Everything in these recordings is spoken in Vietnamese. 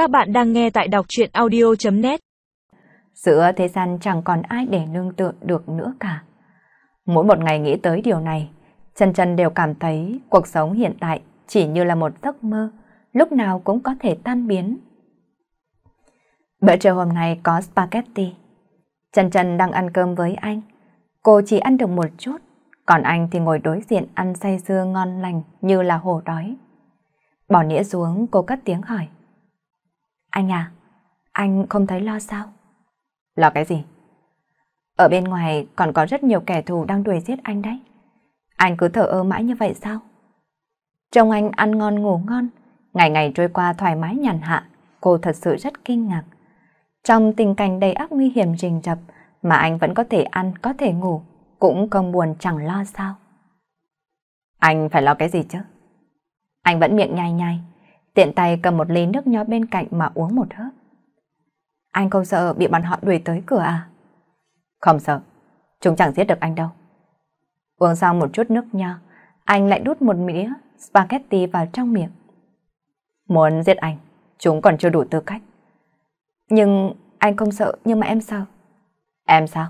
Các bạn đang nghe tại đọc truyện audio.net Giữa thế gian chẳng còn ai để nương tựa được nữa cả. Mỗi một ngày nghĩ tới điều này, chân chân đều cảm thấy cuộc sống hiện tại chỉ như là một giấc mơ, lúc nào cũng có thể tan biến. Bữa trưa hôm nay có spaghetti. Chân chân đang ăn cơm với anh. Cô chỉ ăn được một chút, còn anh thì ngồi đối diện ăn say sưa ngon lành như là hổ đói. Bỏ nĩa xuống, cô cất tiếng hỏi. Anh à, anh không thấy lo sao? Lo cái gì? Ở bên ngoài còn có rất nhiều kẻ thù đang đuổi giết anh đấy. Anh cứ thở ơ mãi như vậy sao? Trông anh ăn ngon ngủ ngon, ngày ngày trôi qua thoải mái nhàn hạ, cô thật sự rất kinh ngạc. Trong tình cảnh đầy áp nguy hiểm rình rập mà anh vẫn có thể ăn, có thể ngủ, cũng không buồn chẳng lo sao. Anh phải lo cái gì chứ? Anh vẫn miệng nhai nhai, tiện tay cầm một ly nước nho bên cạnh mà uống một hớp. Anh không sợ bị bọn họ đuổi tới cửa à? Không sợ, chúng chẳng giết được anh đâu. Uống xong một chút nước nho, anh lại đút một mĩa spaghetti vào trong miệng. Muốn giết anh, chúng còn chưa đủ tư cách. Nhưng anh không sợ, nhưng mà em sao? Em sao?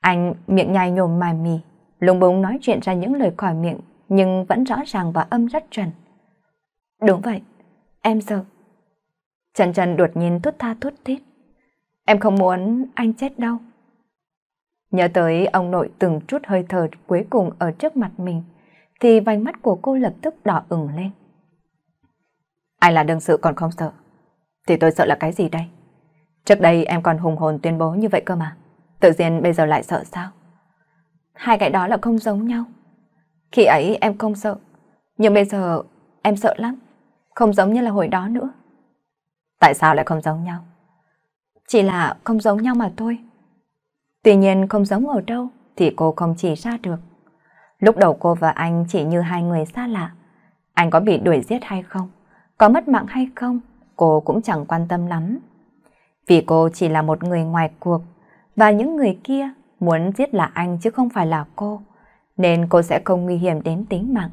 Anh miệng nhai nhồm mài mì, lúng búng nói chuyện ra những lời khỏi miệng, nhưng vẫn rõ ràng và âm rất chuẩn. Đúng vậy, em sợ. Trần Trần đột nhiên thút tha thút tít. Em không muốn anh chết đâu. Nhớ tới ông nội từng chút hơi thở cuối cùng ở trước mặt mình, thì vành mắt của cô lập tức đỏ ửng lên. ai là đương sự còn không sợ. Thì tôi sợ là cái gì đây? Trước đây em còn hùng hồn tuyên bố như vậy cơ mà. Tự nhiên bây giờ lại sợ sao? Hai cái đó là không giống nhau. Khi ấy em không sợ, nhưng bây giờ em sợ lắm. Không giống như là hồi đó nữa. Tại sao lại không giống nhau? Chỉ là không giống nhau mà thôi. Tuy nhiên không giống ở đâu thì cô không chỉ ra được. Lúc đầu cô và anh chỉ như hai người xa lạ. Anh có bị đuổi giết hay không? Có mất mạng hay không? Cô cũng chẳng quan tâm lắm. Vì cô chỉ là một người ngoài cuộc và những người kia muốn giết là anh chứ không phải là cô, nên cô sẽ không nguy hiểm đến tính mạng.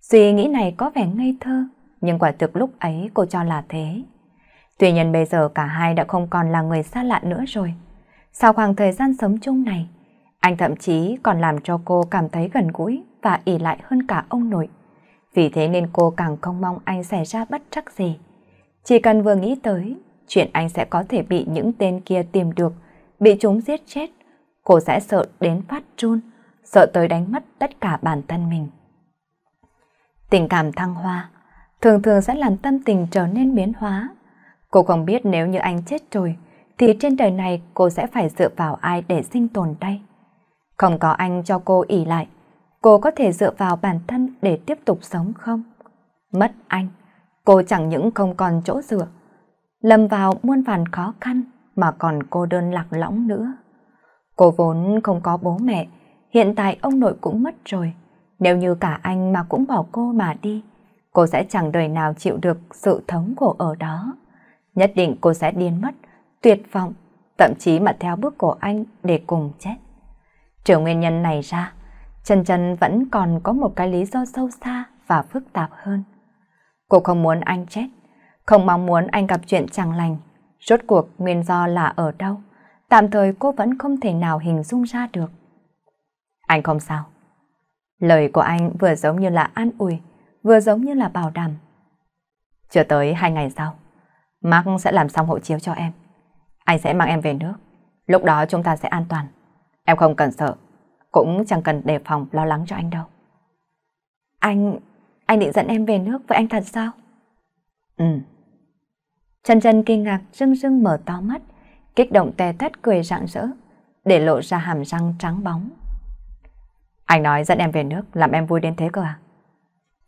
Suy nghĩ này có vẻ ngây thơ nhưng quả thực lúc ấy cô cho là thế. Tuy nhiên bây giờ cả hai đã không còn là người xa lạ nữa rồi. Sau khoảng thời gian sống chung này, anh thậm chí còn làm cho cô cảm thấy gần gũi và ỉ lại hơn cả ông nội. Vì thế nên cô càng không mong anh xảy ra bất trắc gì. Chỉ cần vừa nghĩ tới, chuyện anh sẽ có thể bị những tên kia tìm được, bị chúng giết chết, cô sẽ sợ đến phát run, sợ tới đánh mất tất cả bản thân mình. Tình cảm thăng hoa, thường thường sẽ làm tâm tình trở nên biến hóa. Cô không biết nếu như anh chết rồi, thì trên đời này cô sẽ phải dựa vào ai để sinh tồn đây. Không có anh cho cô ỉ lại, cô có thể dựa vào bản thân để tiếp tục sống không? Mất anh, cô chẳng những không còn chỗ dựa, lầm vào muôn vàn khó khăn mà còn cô đơn lạc lõng nữa. Cô vốn không có bố mẹ, hiện tại ông nội cũng mất rồi. Nếu như cả anh mà cũng bỏ cô mà đi, cô sẽ chẳng đời nào chịu được sự thống khổ ở đó. Nhất định cô sẽ điên mất, tuyệt vọng, thậm chí mà theo bước của anh để cùng chết. Trừ nguyên nhân này ra, Trần Trần vẫn còn có một cái lý do sâu xa và phức tạp hơn. Cô không muốn anh chết, không mong muốn anh gặp chuyện chẳng lành. Rốt cuộc nguyên do là ở đâu? Tạm thời cô vẫn không thể nào hình dung ra được. Anh không sao. Lời của anh vừa giống như là an ủi, vừa giống như là bảo đảm. Chưa tới hai ngày sau, Mark sẽ làm xong hộ chiếu cho em. Anh sẽ mang em về nước. Lúc đó chúng ta sẽ an toàn. Em không cần sợ, cũng chẳng cần đề phòng lo lắng cho anh đâu. Anh, anh định dẫn em về nước với anh thật sao? Ừ. Trần Trần kinh ngạc rưng rưng mở to mắt, kích động tè tét cười rạng rỡ, để lộ ra hàm răng trắng bóng. Anh nói dẫn em về nước làm em vui đến thế cơ à?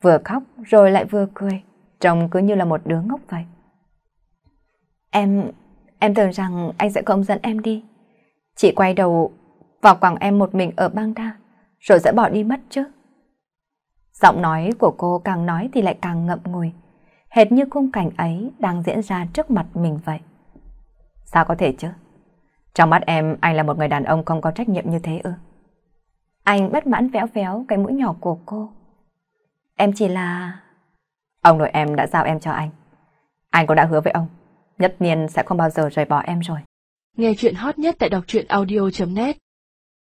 Vừa khóc rồi lại vừa cười, trông cứ như là một đứa ngốc vậy. Em, em tưởng rằng anh sẽ không dẫn em đi. Chị quay đầu vào quảng em một mình ở bang đa, rồi sẽ bỏ đi mất chứ. Giọng nói của cô càng nói thì lại càng ngậm ngùi, hệt như khung cảnh ấy đang diễn ra trước mặt mình vậy. Sao có thể chứ? Trong mắt em, anh là một người đàn ông không có trách nhiệm như thế ư? Anh bất mãn véo véo cái mũi nhỏ của cô. Em chỉ là... Ông nội em đã giao em cho anh. Anh cũng đã hứa với ông, nhất nhiên sẽ không bao giờ rời bỏ em rồi. Nghe chuyện hot nhất tại đọc truyện audio.net